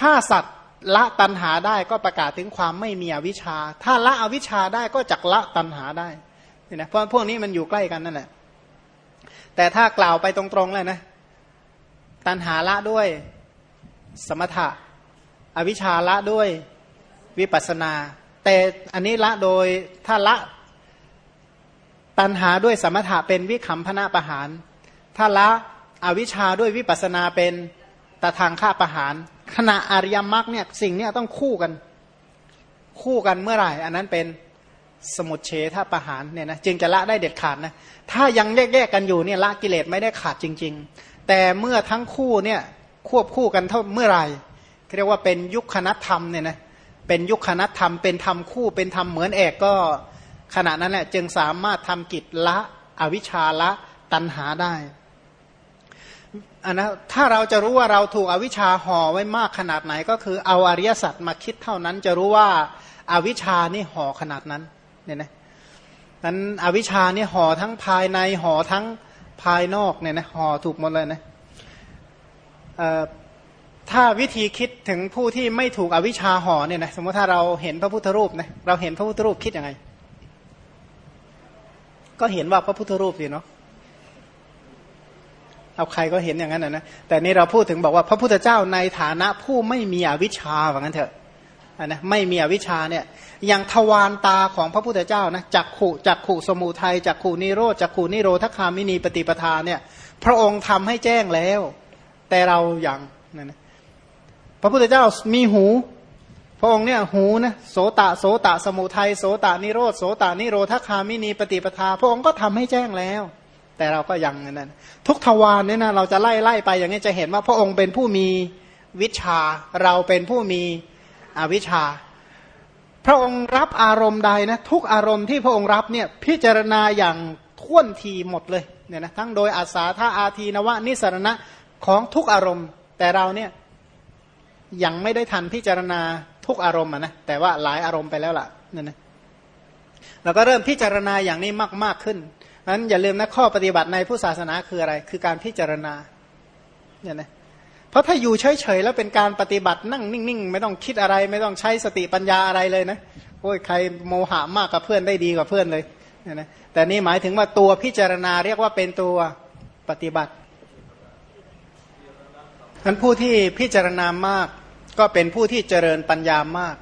ถ้าสัตว์ละตัณหาได้ก็ประกาศถึงความไม่มีอวิชชา ถ้าละอวิชชาได้ก็จักละตัณหาได้นี่นะเพราะพวกนี้มันอยู่ใกล้กันนั่นแหละแต่ถ้ากล่าวไปตรงๆเลยนะ ตัณหาละด้วยสมถะ อวิชชาละด้วยวิปัสนา แต่อันนี้ละโดยถ้าละตัณหาด้วยสมถะเป็นวิคัมพนาประหาร ถ้าละอวิชชาด้วยวิปัสนาเป็นตทางฆ่าประหาร ขณะอริยมรรคเนี่ยสิ่งนี้ต้องคู่กัน คู่กันเมื่อไหร่ อันนั้นเป็นสมุดเฉทประหารเนี่ยนะจึงจะละได้เด็ดขาดนะถ้ายังแยกๆกันอยู่เนี่ยละกิเลสไม่ได้ขาดจริง ๆ แต่เมื่อทั้งคู่เนี่ยควบคู่กันเท่าเมื่อไหร่เรียกว่าเป็นยุคคณธรรมเนี่ยนะเป็นยุคคณธรรม เป็นธรรมคู่เป็นธรรมเหมือนเอกก็ขณะนั้นแหละจึงสามารถทำกิจละอวิชชาละตันหาได้ อันนะถ้าเราจะรู้ว่าเราถูกอวิชชาห่อไว้มากขนาดไหน ก็คือเอาอริยสัจมาคิดเท่านั้น จะรู้ว่าอาวิชชานี่ห่อขนาดนั้นเนี่ยนะนั้นอวิชชานี่ห่อทั้งภายในห่อทั้งภายนอกเนี่ยนะห่อถูกหมดเลยนะถ้าวิธีคิดถึงผู้ที่ไม่ถูกอวิชชาห่อเนี่ยนะสมมติถ้าเราเห็นพระพุทธรูปนะเราเห็นพระพุทธรูปคิดยังไง ก็เห็นว่าพระพุทธรูปสิเนาะ เอาใครก็เห็นอย่างนั้นนะแต่นี่เราพูดถึงบอกว่าพระพุทธเจ้าในฐานะผู้ไม่มีอวิชชาว่างั้นเถอะนะไม่มีอวิชชาเนี่ยอย่างทวารตาของพระพุทธเจ้านะจักขู่จักขู่สมุทัยจักขู่นิโรธจักขู่นิโรธคามินีปฏิปทาเนี่ยพระองค์ทำให้แจ้งแล้ว แต่เราอย่างนั่นนะพระพุทธเจ้ามีหู พระองค์เนี่ยหูนะโสตะโสตะสมุทัยโสตะนิโรธโสตะนิโรธคามินีปฏิปทา พระองค์ก็ทำให้แจ้งแล้ว แต่เราก็ยังนั้นทุกทวารเนี่ยนะเราจะไล่ไล่ไปอย่างนี้จะเห็นว่าพระองค์เป็นผู้มีวิชา เราเป็นผู้มีอวิชชา พระองค์รับอารมณ์ใดนะทุกอารมณ์ที่พระองค์รับเนี่ยพิจารณาอย่างท่วนทีหมดเลยเนี่ยนะทั้งโดยอาสาท่าอาทีนวะนิสรณะของทุกอารมณ์ แต่เราเนี่ยยังไม่ได้ทันพิจารณาทุกอารมณ์นะแต่ว่าหลายอารมณ์ไปแล้วล่ะนั่นนะเราก็เริ่มพิจารณาอย่างนี้มากมากขึ้น นั้นอย่าลืมนะข้อปฏิบัติในผู้ศาสนาคืออะไร คือการพิจารณาเนี่ยนะเพราะถ้าอยู่เฉยๆแล้วเป็นการปฏิบัตินั่งนิ่งๆ ไม่ต้องคิดอะไร ไม่ต้องใช้สติปัญญาอะไรเลยนะโอ้ยใครโมหะมากกับเพื่อนได้ดีกว่าเพื่อนเลยเนี่ยนะแต่นี่หมายถึงว่าตัวพิจารณาเรียกว่าเป็นตัวปฏิบัตินั้นผู้ที่พิจารณามาก ก็เป็นผู้ที่เจริญปัญญามาก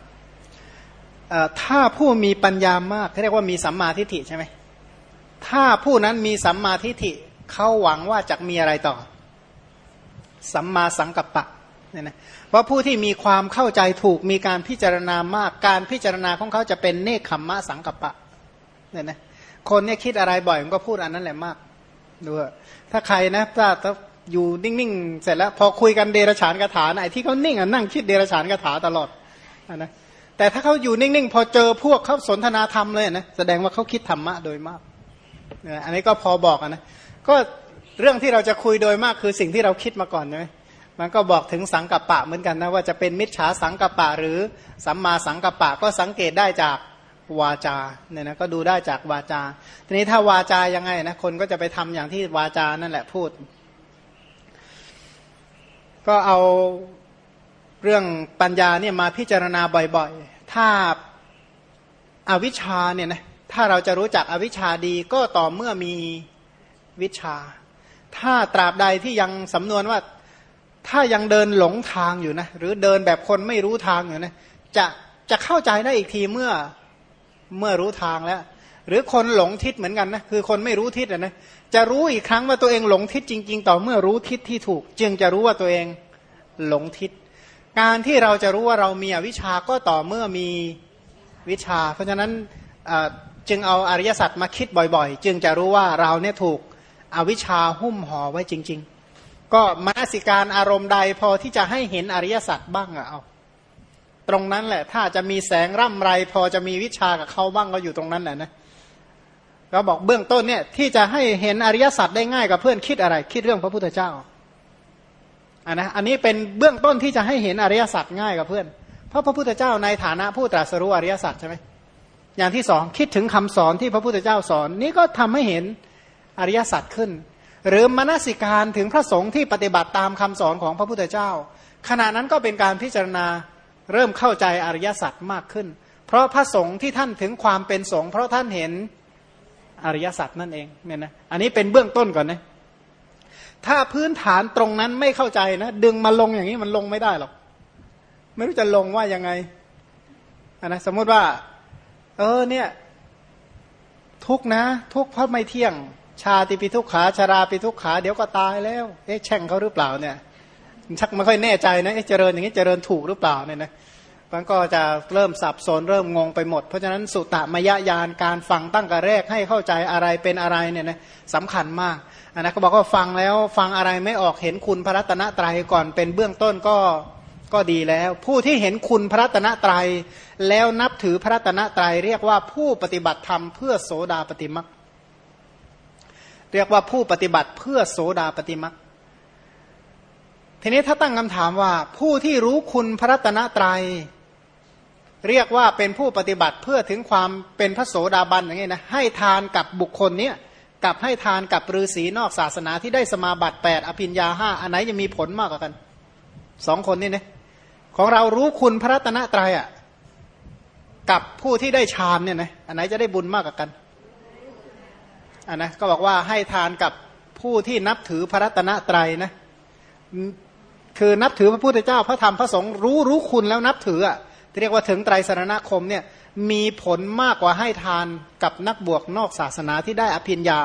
ถ้าผู้มีปัญญามากเขาเรียกว่ามีสัมมาทิฏฐิใช่ไหม ถ้าผู้นั้นมีสัมมาทิฏฐิเขาหวังว่าจะมีอะไรต่อ สัมมาสังกัปปะเนี่ยนะเพราะผู้ที่มีความเข้าใจถูกมีการพิจารณามากการพิจารณาของเขาจะเป็นเนคขมมะสังกัปปะเนี่ยนะคนเนี่ยคิดอะไรบ่อยมันก็พูดอันนั้นแหละมากดูถ้าใครนะถ้าอยู่นิ่งๆเสร็จแล้วพอคุยกันเดรฉานคาถาไอ้ที่เขานิ่งอะนั่งคิดเดรฉานคาถาตลอดนะแต่ถ้าเขาอยู่นิ่งๆ พอเจอพวกเขาสนทนาธรรมเลยนะแสดงว่าเขาคิดธรรมะโดยมาก อันนี้ก็พอบอกนะก็เรื่องที่เราจะคุยโดยมากคือสิ่งที่เราคิดมาก่อนใช่ไหมมันก็บอกถึงสังกัปปะเหมือนกันนะว่าจะเป็นมิจฉาสังกัปปะ หรือสัมมาสังกัปปะก็สังเกตได้จากวาจาเนี่ยนะก็ดูได้จากวาจา ทีนี้ถ้าวาจายังไงนะคนก็จะไปทำอย่างที่วาจานั่นแหละพูด ก็เอาเรื่องปัญญาเนี่ยมาพิจารณาบ่อยๆ ถ้าอาวิชชาเนี่ยนะ ถ้าเราจะรู้จักอวิชชาดีก็ต่อเมื่อมีวิชา ถ้าตราบใดที่ยังสำนวนว่า ถ้ายังเดินหลงทางอยู่นะ หรือเดินแบบคนไม่รู้ทางอยู่นะ จะจะเข้าใจได้อีกทีเมื่อเมื่อรู้ทางแล้ว หรือคนหลงทิศเหมือนกันนะคือคนไม่รู้ทิศนะจะรู้อีกครั้งว่าตัวเองหลงทิศจริง ๆ ต่อเมื่อรู้ทิศที่ถูก จึงจะรู้ว่าตัวเองหลงทิศ การที่เราจะรู้ว่าเรามีอวิชาก็ต่อเมื่อมีวิชา เพราะฉะนั้น จึงเอาอริยสัจมาคิดบ่อยๆ จึงจะรู้ว่าเราเนี่ยถูกอวิชชาหุ้มห่อไว้จริง ๆ ก็มนสิการอารมณ์ใดพอที่จะให้เห็นอริยสัจบ้างอะเอาตรงนั้นแหละ ถ้าจะมีแสงร่ำไร พอจะมีวิชากับเขาบ้างก็อยู่ตรงนั้นแหละนะเราบอกเบื้องต้นเนี่ยที่จะให้เห็นอริยสัจได้ง่ายกับเพื่อนคิดอะไร คิดเรื่องพระพุทธเจ้าอันนะอันนี้เป็นเบื้องต้นที่จะให้เห็นอริยสัจง่ายกับเพื่อน เพราะพระพุทธเจ้าในฐานะผู้ตรัสรู้อริยสัจใช่ไหม อย่างที่สองคิดถึงคำสอนที่พระพุทธเจ้าสอน นี่ก็ทำให้เห็นอริยสัจขึ้น หรือมนสิการถึงพระสงฆ์ที่ปฏิบัติตามคำสอนของพระพุทธเจ้า ขณะนั้นก็เป็นการพิจารณาเริ่มเข้าใจอริยสัจมากขึ้น เพราะพระสงฆ์ที่ท่านถึงความเป็นสงฆ์เพราะท่านเห็นอริยสัจนั่นเองเนี่ยนะอันนี้เป็นเบื้องต้นก่อนนะถ้าพื้นฐานตรงนั้นไม่เข้าใจนะดึงมาลงอย่างนี้มันลงไม่ได้หรอก ไม่รู้จะลงว่ายังไงนนะสมมติว่า เออเนี่ย ทุกนะ ทุกเพราะไม่เที่ยง ชาติปิทุกขาชาราปิทุกขาเดี๋ยวก็ตายแล้ว เอ๊ะแช่งเขาหรือเปล่าเนี่ย ชักไม่ค่อยแน่ใจนะเจริญอย่างนี้เจริญถูกหรือเปล่าเนี่ยนะมันก็จะเริ่มสับสนเริ่มงงไปหมด เพราะฉะนั้นสุตตมยญาณการฟังตั้งแต่แรกให้เข้าใจอะไรเป็นอะไรเนี่ยนะสำคัญมากอันนะเขาบอกว่าฟังแล้วฟังอะไรไม่ออกเห็นคุณพระรัตนตรัยก่อนเป็นเบื้องต้นก็ก็ดีแล้ว ผู้ที่เห็นคุณพระรัตนตรัย แล้วนับถือพระรัตนตรัยเรียกว่าผู้ปฏิบัติธรรมเพื่อโสดาปฏิมักเรียกว่าผู้ปฏิบัติเพื่อโสดาปฏิมักทีนี้ถ้าตั้งคำถามว่า ผู้ที่รู้คุณพระรัตนตรัยเรียกว่าเป็นผู้ปฏิบัติเพื่อถึงความเป็นพระโสดาบันอย่างนี้นะให้ทานกับบุคคลเนี้ยกับให้ทานกับฤาษีนอกศาสนาที่ได้สมาบัติแปดอภิญญาห้าอันไหนจะมีผลมากกว่ากันสองคนนี่นะของเรารู้คุณพระรัตนตรัยอะ กับผู้ที่ได้ฌานเนี่ยนะอันไหนจะได้บุญมากกว่ากันอันนะก็บอกว่าให้ทานกับผู้ที่นับถือพระรัตนตรัยนะคือนับถือพระพุทธเจ้าพระธรรมพระสงฆ์รู้รู้คุณแล้วนับถืออะเรียกว่าถึงไตรสรณคมเนี่ยมีผลมากกว่าให้ทานกับนักบวกนอกศาสนาที่ได้อภิญญา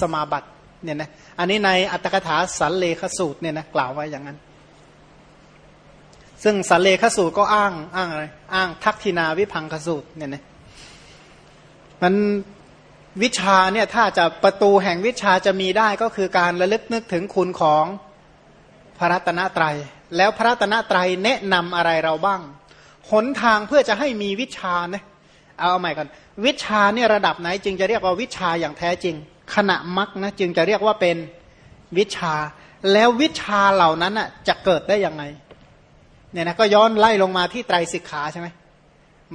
สมาบัติเนี่ยนะอันนี้ในอัตถกถาสันเลขสูตรเนี่ยนะกล่าวไว้อย่างนั้น ซึ่งสันเลขสูตรก็อ้างอ้างอะไรอ้างทักทินาวิพังคสูตรเนี่ยนะมันวิชาเนี่ยถ้าจะประตูแห่งวิชาจะมีได้ก็คือการระลึกนึกถึงคุณของพระรัตนตรยัย แล้วพระรัตนตรัยแนะนำอะไรเราบ้าง หนทางเพื่อจะให้มีวิชานะเอาเอาใหม่ก่อนวิชาเนี่ยระดับไหน จึงจะเรียกว่าวิชาอย่างแท้จริง ขณะมักนะจึงจะเรียกว่าเป็นวิชา แล้ววิชาเหล่านั้นอะจะเกิดได้ยังไง เนี่ยนะก็ย้อนไล่ลงมาที่ไตรสิกขาใช่ไหม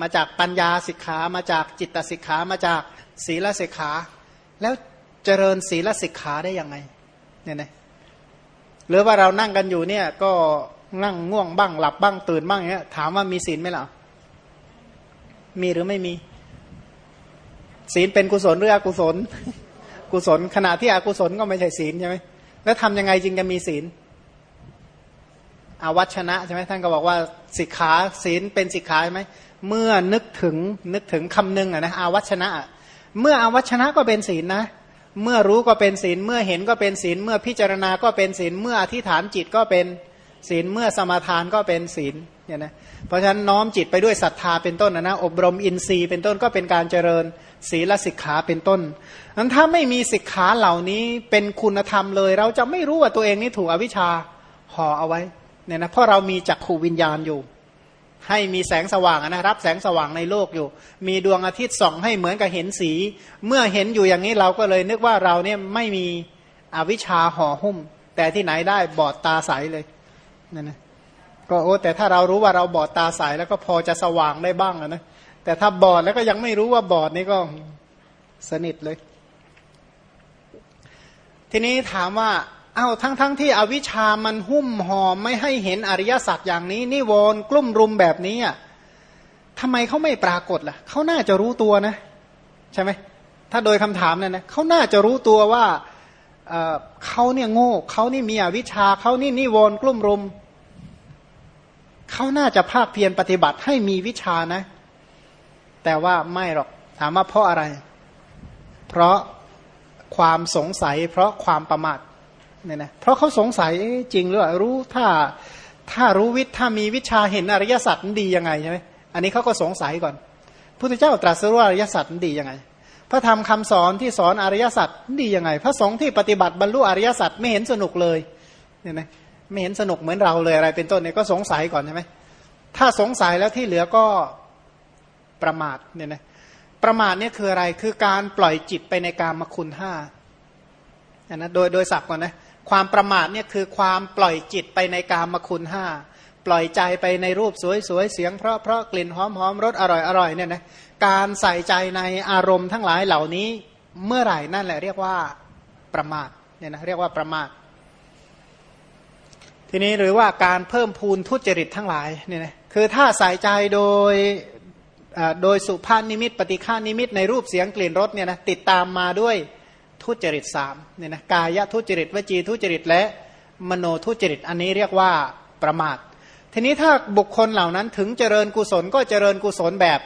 มาจากปัญญาสิกขามาจากจิตสิกขามาจากศีลสิกขา แล้วเจริญศีลสิกขาได้ยังไงเนี่ยนะหรือว่าเรานั่งกันอยู่เนี่ยก็นั่งง่วงบ้างหลับบ้างตื่นบ้างเงี้ยถามว่ามีศีลไหมล่ะมีหรือไม่มี ศีลเป็นกุศลหรืออกุศล กุศลขณะที่อกุศลก็ไม่ใช่ศีลใช่ไหมแล้วทำยังไงจึงจะมีศีล อาวัชนะใช่ไหมท่านก็บอกว่าสิกขาศีลเป็นสิกขาใช่ไหมเมื่อนึกถึงนึกถึงคำนึงอะนะอาวัชนะเมื่ออาวัชนะก็เป็นศีลนะ เมื่อรู้ก็เป็นศีลเมื่อเห็นก็เป็นศีลเมื่อพิจารณาก็เป็นศีลเมื่ออธิษฐานจิตก็เป็นศีลเมื่อสมาทานก็เป็นศีลเนี่ยนะเพราะฉะนั้นน้อมจิตไปด้วยศรัทธาเป็นต้นนะนะอบรมอินทรีย์เป็นต้นก็เป็นการเจริญ ศีลสิกขาเป็นต้นนั้นถ้าไม่มีสิกขาเหล่านี้เป็นคุณธรรมเลย เราจะไม่รู้ว่าตัวเองนี่ถูกอวิชชาห่อเอาไว้ เนี่ยนะเพราะเรามีจักขูวิญญาณอยู่ ให้มีแสงสว่างนะรับแสงสว่างในโลกอยู่ มีดวงอาทิตย์ส่องให้เหมือนกับเห็นสี เมื่อเห็นอยู่อย่างนี้เราก็เลยนึกว่าเราเนี่ยไม่มีอวิชชาห่อหุ้ม แต่ที่ไหนได้บอดตาใสเลยนั่นนะก็โอ้แต่ถ้าเรารู้ว่าเราบอดตาใสแล้วก็พอจะสว่างได้บ้างนะแต่ถ้าบอดแล้วก็ยังไม่รู้ว่าบอดนี่ก็สนิทเลย ทีนี้ถามว่า เอาทั้งๆทที่อวิชามันหุ้มห่อไม่ให้เห็นอริยสัจอย่างนี้ นิวรณ์กลุ่มรุมแบบนี้อะทำไมเขาไม่ปรากฏล่ะเขาน่าจะรู้ตัวนะ ใช่ไหมถ้าโดยคำถามนั่นนะเขาน่าจะรู้ตัวว่าเขาเนี่ยโง่เขานี่มีอวิชชาเขานี่นิวรณ์กลุ่มรุมเขาน่าจะภาคเพียรปฏิบัติให้มีวิชานะ แต่ว่าไม่หรอกถามว่าเพราะอะไร เพราะความสงสัย เพราะความประมาท เนี่ยนะเพราะเขาสงสัยจริงหรือเปล่ารู้ถ้าถ้ารู้วิทย์ถ้ามีวิชาเห็นอริยสัจดียังไงใช่ไหมอันนี้เขาก็สงสัยก่อนพุทธเจ้าตรัสรู้อริยสัจดียังไง พระธรรมคาสอนที่สอนอริยสัจดียังไง พระสงฆ์ที่ปฏิบัติบรรลุอริยสัจไม่เห็นสนุกเลยเนี่ยนะไม่เห็นสนุกเหมือนเราเลยอะไร เป็นต้นเนี่ยก็สงสัยก่อนใช่ไหมถ้าสงสัยแล้วที่เหลือก็ประมาทเนี่ยนะประมาทเนี่ยคืออะไรคือการปล่อยจิตไปในการมคุณห้าอันะโดยโดยศัพท์ก่อนนะ ความประมาทเนี่ยคือความปล่อยจิตไปในกามคุณห้าปล่อยใจไปในรูปสวยๆเสียงเพราะเพราะกลิ่นหอมหอมรสอร่อยอร่อยเนี่ยนะการใส่ใจในอารมณ์ทั้งหลายเหล่านี้เมื่อไหร่นั่นแหละเรียกว่าประมาทเนี่ยนะเรียกว่าประมาททีนี้หรือว่าการเพิ่มพูนทุจริตทั้งหลายเนี่ยนะคือถ้าใส่ใจโดยโดยสุภาพนิมิต ปฏิฆานิมิตในรูปเสียงกลิ่นรสเนี่ยนะติดตามมาด้วย ทุจริตสามเนี่ยนะกายทุจริตวจีทุจริตและมโนทุจริตอันนี้เรียกว่าประมาท ทีนี้ถ้าบุคคลเหล่านั้นถึงเจริญกุศลก็เจริญกุศลแบบ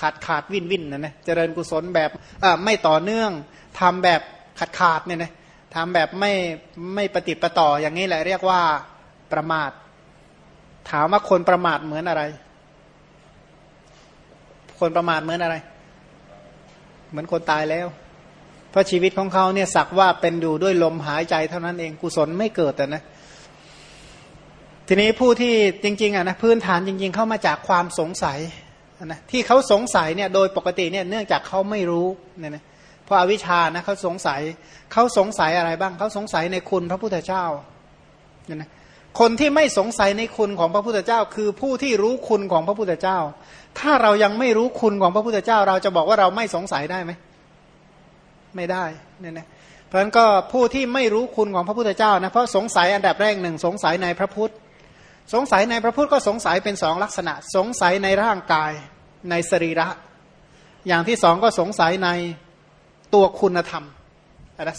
ขาดขาดวินวินนะนะเจริญกุศลแบบไม่ต่อเนื่องทำแบบขาดขาดเนี่ยนะทำแบบไม่ไม่ปฏิปต่ออย่างนี้แหละเรียกว่าประมาท ถามว่าคนประมาทเหมือนอะไร คนประมาทเหมือนอะไร เหมือนคนตายแล้ว ราะชีวิตของเขาเนี่ยสักว่าเป็นอยู่ด้วยลมหายใจเท่านั้นเองกุศลไม่เกิดแต่นะทีนี้ผู้ที่จริงๆอะนะพื้นฐานจริง ๆ เข้ามาจากความสงสัยนะที่เขาสงสัยเนี่ยโดยปกติเนี่ยเนื่องจากเขาไม่รู้เนี่ยนะเพราะอวิชานะเขาสงสัยเขาสงสัยอะไรบ้างเขาสงสัยในคุณพระพุทธเจ้าเนี่ยนะคนที่ไม่สงสัยในคุณของพระพุทธเจ้า คือผู้ที่รู้คุณของพระพุทธเจ้า ถ้าเรายังไม่รู้คุณของพระพุทธเจ้า เราจะบอกว่าเราไม่สงสัยได้ไหม ไม่ได้เนี่ยนะเพราะฉะนั้นก็ผู้ที่ไม่รู้คุณของพระพุทธเจ้านะเพราะสงสัยอันดับแรกหนึ่งสงสัยในพระพุทธ สงสัยในพระพุทธก็สงสัยเป็นสองลักษณะ สงสัยในร่างกายในสรีระ อย่างที่สองก็สงสัยในตัวคุณธรรม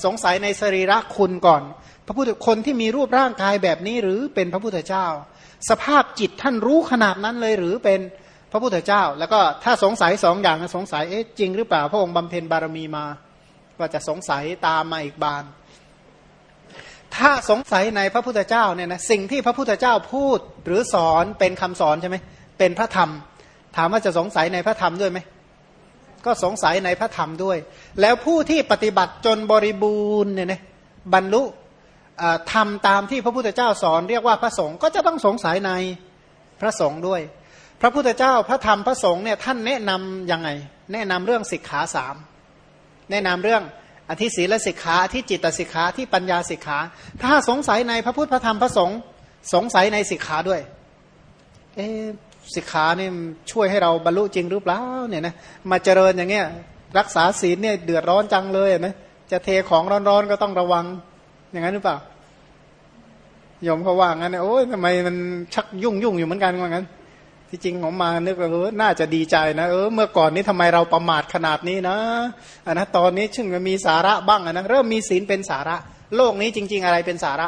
สงสัยในสรีระคุณก่อน พระพุทธคนที่มีรูปร่างกายแบบนี้หรือเป็นพระพุทธเจ้า สภาพจิตท่านรู้ขนาดนั้นเลยหรือเป็นพระพุทธเจ้า แล้วก็ถ้าสงสัยสองอย่างสงสัยเอ๊ะจริงหรือเปล่าพระองค์บำเพ็ญบารมีมา ว่าจะสงสัยตามมาอีกบาน ถ้าสงสัยในพระพุทธเจ้าเนี่ยนะสิ่งที่พระพุทธเจ้าพูดหรือสอนเป็นคำสอนใช่ไหมเป็นพระธรรม ถามว่าจะสงสัยในพระธรรมด้วยไหมก็สงสัยในพระธรรมด้วย แล้วผู้ที่ปฏิบัติจนบริบูรณ์เนี่ยนะบรรลุทำตามที่พระพุทธเจ้าสอนเรียกว่าพระสงฆ์ก็จะต้องสงสัยในพระสงฆ์ด้วย พระพุทธเจ้าพระธรรมพระสงฆ์เนี่ยท่านแนะนํำยังไง แนะนำเรื่องสิกขาสาม แนะนำเรื่องอธิศีลสิกขาอธิจิตสิกขาที่ปัญญาสิกขา ถ้าสงสัยในพระพุทธพระธรรมพระสงฆ์สงสัยในสิกขาด้วยเอสิกขาเนี่ยช่วยให้เราบรรลุจริงหรือเปล่าเนี่ยนะมาเจริญอย่างเงี้ยรักษาศีลเนี่ยเดือดร้อนจังเลยนะจะเทของร้อนๆก็ต้องระวังอย่างนั้นหรือเปล่ายมเขาว่างั้นโอ้ยทำไมมันชักยุ่งยุ่งอยู่เหมือนกันว่างั้น ที่จริงผมมานึกว่าเออน่าจะดีใจนะเออเมื่อก่อนนี้ทำไมเราประมาทขนาดนี้นะอันนะตอนนี้ชึ่งมันมีสาระบ้างนะเริ่มมีศีลเป็นสาระ โลกนี้จริง ๆ อะไรเป็นสาระ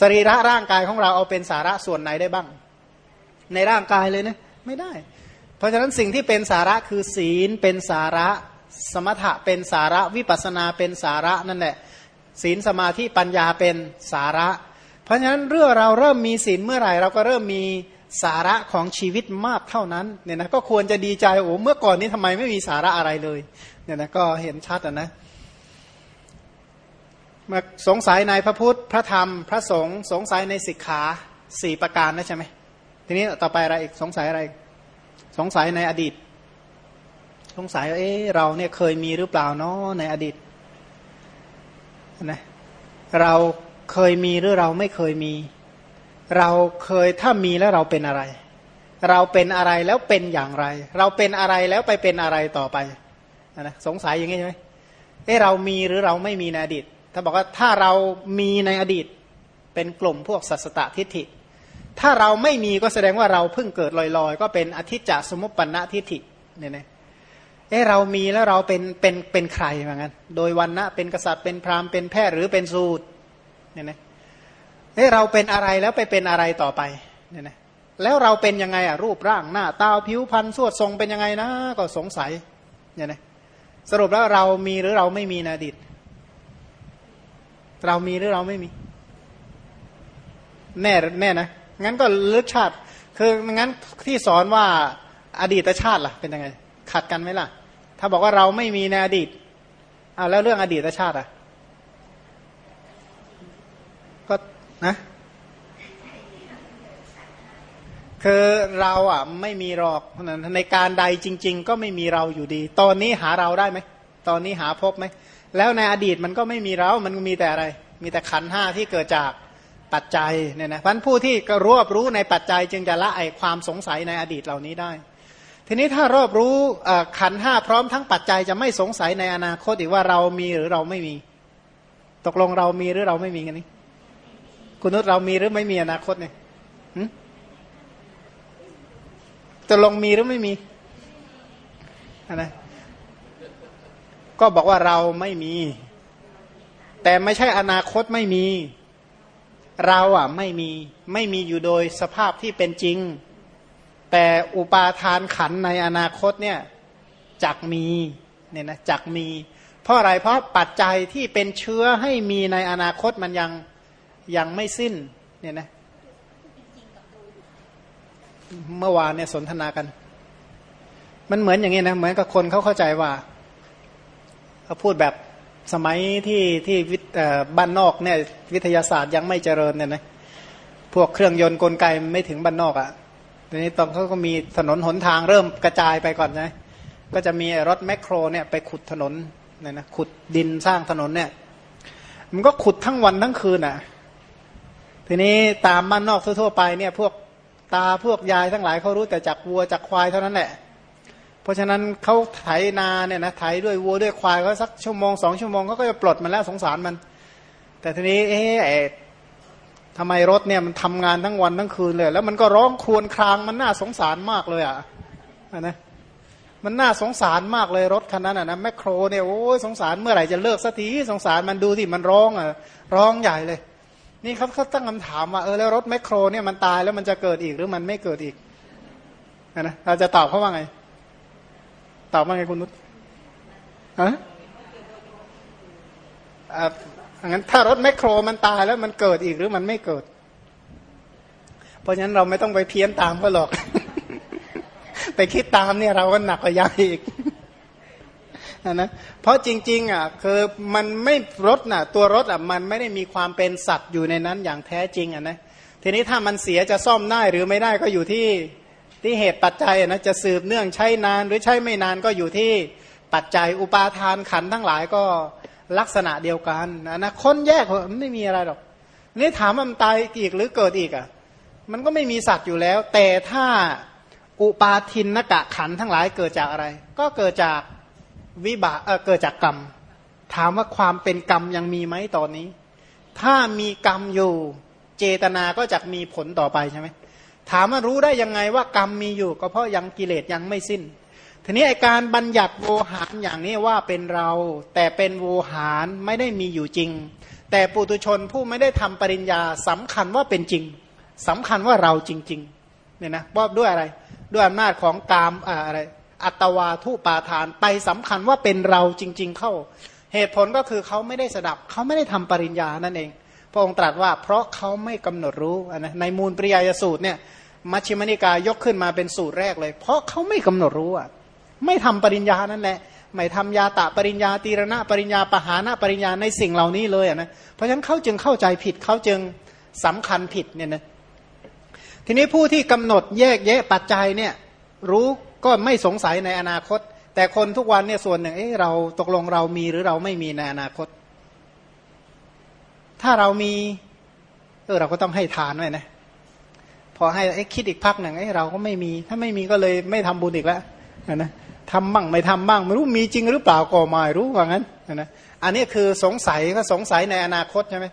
สรีระร่างกายของเราเอาเป็นสาระส่วนไหนได้บ้าง ในร่างกายเลยนะไม่ได้ เพราะฉะนั้นสิ่งที่เป็นสาระคือศีลเป็นสาระ สมถะเป็นสาระวิปัสนาเป็นสาระนั่นแหละศีลสมาธิปัญญาเป็นสาระ เพราะฉะนั้นเรื่องเราเริ่มมีศีลเมื่อไหร่เราก็เริ่มมี สาระของชีวิตมากเท่านั้นเนี่ยนะก็ควรจะดีใจโอ้เมื่อก่อนนี้ทำไมไม่มีสาระอะไรเลยเนี่ยนะก็เห็นชัดอะนะมาสงสัยในพระพุทธพระธรรมพระสงฆ์สงสัยในสิกขาสี่ประการนะใช่ไหมทีนี้ต่อไปอะไรอีกสงสัยอะไร สงสัยในอดีต สงสัยว่าเอ๊เราเนี่ยเคยมีหรือเปล่าเนาะในอดีตนะเราเคยมีหรือเราไม่เคยมี เราเคยถ้ามีแล้วเราเป็นอะไร เราเป็นอะไรแล้วเป็นอย่างไร เราเป็นอะไรแล้วไปเป็นอะไรต่อไปนะสงสัยอย่างนี้ใช่ไหมเอ๊เรามีหรือเราไม่มีในอดีต ถ้าบอกว่าถ้าเรามีในอดีต เป็นกลุ่มพวกสัสตตทิฏฐิ ถ้าเราไม่มีก็แสดงว่าเราเพิ่งเกิดลอยๆ ก็เป็นอธิจจสมุปปนทิฏฐิเนี่ยนะเออเรามีแล้วเราเป็นเป็นเป็นใครเหมือนกันโดยวันนะเป็นกษัตริย์เป็นพราหมณ์เป็นแพทย์หรือเป็นสูตรเนี่ยนะ เออเราเป็นอะไรแล้วไปเป็นอะไรต่อไปเนี่ยนะแล้วเราเป็นยังไงอะรูปร่างหน้า ตาผิวพรรณสวดทรงเป็นยังไงนะ ก็สงสัยเนี่ยนะสรุปแล้วเรามีหรือเราไม่มีนาดิตเรามีหรือเราไม่มี แน่แน่นะงั้นก็ลึกชาติ คืองั้นที่สอนว่าอดีตชาติล่ะ เป็นยังไง ขัดกันไหมล่ะ ถ้าบอกว่าเราไม่มีในอดีตอ้าวแล้วเรื่องอดีตชาติอะก็ นะคือเราอะไม่มีหรอกในการใดจริง ๆ ก็ไม่มีเราอยู่ดี ตอนนี้หาเราได้ไหมตอนนี้หาพบไหมแล้วในอดีตมันก็ไม่มีเรา มันมีแต่อะไร มีแต่ขันห้าที่เกิดจากปัจจัยเนี่ยนะพันผู้ที่รอบรู้ในปัจจัยจึงจะละไอความสงสัยในอดีตเหล่านี้ได้ ทีนี้ถ้ารอบรู้ขันห้าพร้อมทั้งปัจจัยจะไม่สงสัยในอนาคตอีกว่าเรามีหรือเราไม่มี ตกลงเรามีหรือเราไม่มีกันนี้ คุณนุชเรามีหรือไม่มีอนาคตเนี่ยจะลงมีหรือไม่มีนะก็บอกว่าเราไม่มี แต่ไม่ใช่อนาคตไม่มี เราอะไม่มีไม่มีอยู่โดยสภาพที่เป็นจริง แต่อุปาทานขันในอนาคตเนี่ยจักมีเนี่ยนะจักมี เพราะอะไรเพราะปัจจัยที่เป็นเชื้อให้มีในอนาคตมันยัง ยังไม่สิ้นเนี่ยนะเมื่อวานเนี่ยสนทนากัน มันเหมือนอย่างนี้นะเหมือนกับคนเขาเข้าใจว่าเขาพูดแบบสมัยที่ที่บ้านนอกเนี่ยวิทยาศาสตร์ยังไม่เจริญเนี่ยนะพวกเครื่องยนต์กลไกไม่ถึงบ้านนอกอะ่ะทีนี้ตอนเขาก็มีถนนหนทางเริ่มกระจายไปก่อนนะก็จะมีรถแมคโครเนี่ยไปขุดถนนเนี่ยนะขุดดินสร้างถนนเนี่ย มันก็ขุดทั้งวันทั้งคืนอะ ทีนี้ตามบ้านนอกทั่วๆไปเนี่ยพวกตาพวกยายทั้งหลายเขารู้แต่จากวัวจากควายเท่านั้นแหละ เพราะฉะนั้นเขาไถนาเนี่ยนะไถด้วยวัวด้วยควายก็สักชั่วโมงสองชั่วโมงเขาก็จะปลดมันแล้วสงสารมัน แต่ทีนี้เอ๊ะทำไมรถเนี่ยมันทำงานทั้งวันทั้งคืนเลย แล้วมันก็ร้องครวญครางมันน่าสงสารมากเลยอะนะมันน่าสงสารมากเลยรถคันนั้นอะนะแมคโครเนี่ยโอ้ยสงสารเมื่อไหร่จะเลิกสักทีสงสารมันดูที่มันร้องอะร้องใหญ่เลย นี่เขาเขาตั้งคำถามว่าเออแล้วรถแมคโครเนี่ยมันตายแล้วมันจะเกิดอีกหรือมันไม่เกิดอีกนะเราจะตอบเขาว่าไง ตอบว่าไงคุณนุชฮะอ่างั้นถ้ารถแมคโครมันตายแล้วมันเกิดอีกหรือมันไม่เกิด เพราะฉะนั้นเราไม่ต้องไปเพี้ยนตามเขาหรอก ไปคิดตามเนี่ยเราก็หนักกว่ายาอีก นะเพราะจริงๆอะคือมันไม่รถน่ะตัวรถอะมันไม่ได้มีความเป็นสัตว์อยู่ในนั้นอย่างแท้จริงอะนะทีนี้ถ้ามันเสียจะซ่อมได้หรือไม่ได้ก็อยู่ที่ที่เหตุปัจจัยนะจะสืบเนื่องใช้นานหรือใช้ไม่นานก็อยู่ที่ปัจจัยอุปาทานขันทั้งหลายก็ลักษณะเดียวกันนะนะค้นแยกไม่มีอะไรหรอกนี่ถามว่ามันตายอีกหรือเกิดอีกอะมันก็ไม่มีสัตว์อยู่แล้ว แต่ถ้าอุปาทินนกะขันทั้งหลายเกิดจากอะไร ก็เกิดจาก วิบากเเกิดจากกรรม ถามว่าความเป็นกรรมยังมีไหมตอนนี้ ถ้ามีกรรมอยู่เจตนาก็จะมีผลต่อไปใช่ไหมถามว่ารู้ได้ยังไงว่ากรรมมีอยู่ ก็เพราะยังกิเลสยังไม่สิ้น ทีนี้ไอการบัญญัติโวหารอย่างนี้ว่าเป็นเรา แต่เป็นโวหารไม่ได้มีอยู่จริง แต่ปุตุชนผู้ไม่ได้ทำปริญญาสำคัญว่าเป็นจริงสำคัญว่าเราจริงๆเนี่ยนะว่าด้วยอะไร ด้วยอำนาจของกามอะไร อัตวาทุปาทานไปสำคัญว่าเป็นเราจริง ๆ เข้า เหตุผลก็คือเขาไม่ได้สดับเขาไม่ได้ทำปริญญานั่นเอง พระองค์ตรัสว่าเพราะเขาไม่กำหนดรู้นะในมูลปริยายสูตรเนี่ยมัชฌิมนิกายกขึ้นมาเป็นสูตรแรกเลย เพราะเขาไม่กำหนดรู้อะไม่ทำปริญญานั่นแหละไม่ทำยาตะปริญญาตีรณะปริญญาปหานะปริญญาในสิ่งเหล่านี้เลยอะนะเพราะฉะนั้นเขาจึงเข้าใจผิดเขาจึงสำคัญผิดเนี่ยนะทีนี้ผู้ที่กำหนดแยกแยะปัจจัยเนี่ยรู้ ก็ไม่สงสัยในอนาคต แต่คนทุกวันเนี่ยส่วนหนึ่งเอ้เราตกลงเรามีหรือเราไม่มีในอนาคต ถ้าเรามีเออเราก็ต้องให้ทานไว้นะพอให้ไอ้คิดอีกพักหนึ่งไอ้เราก็ไม่มี ถ้าไม่มีก็เลยไม่ทำบุญอีกแล้วนะทำบ้างไม่ทำบ้างไม่รู้มีจริงหรือเปล่าก็ไม่รู้ว่างั้นนะอันนี้คือสงสัยก็สงสัยในอนาคตใช่ไหม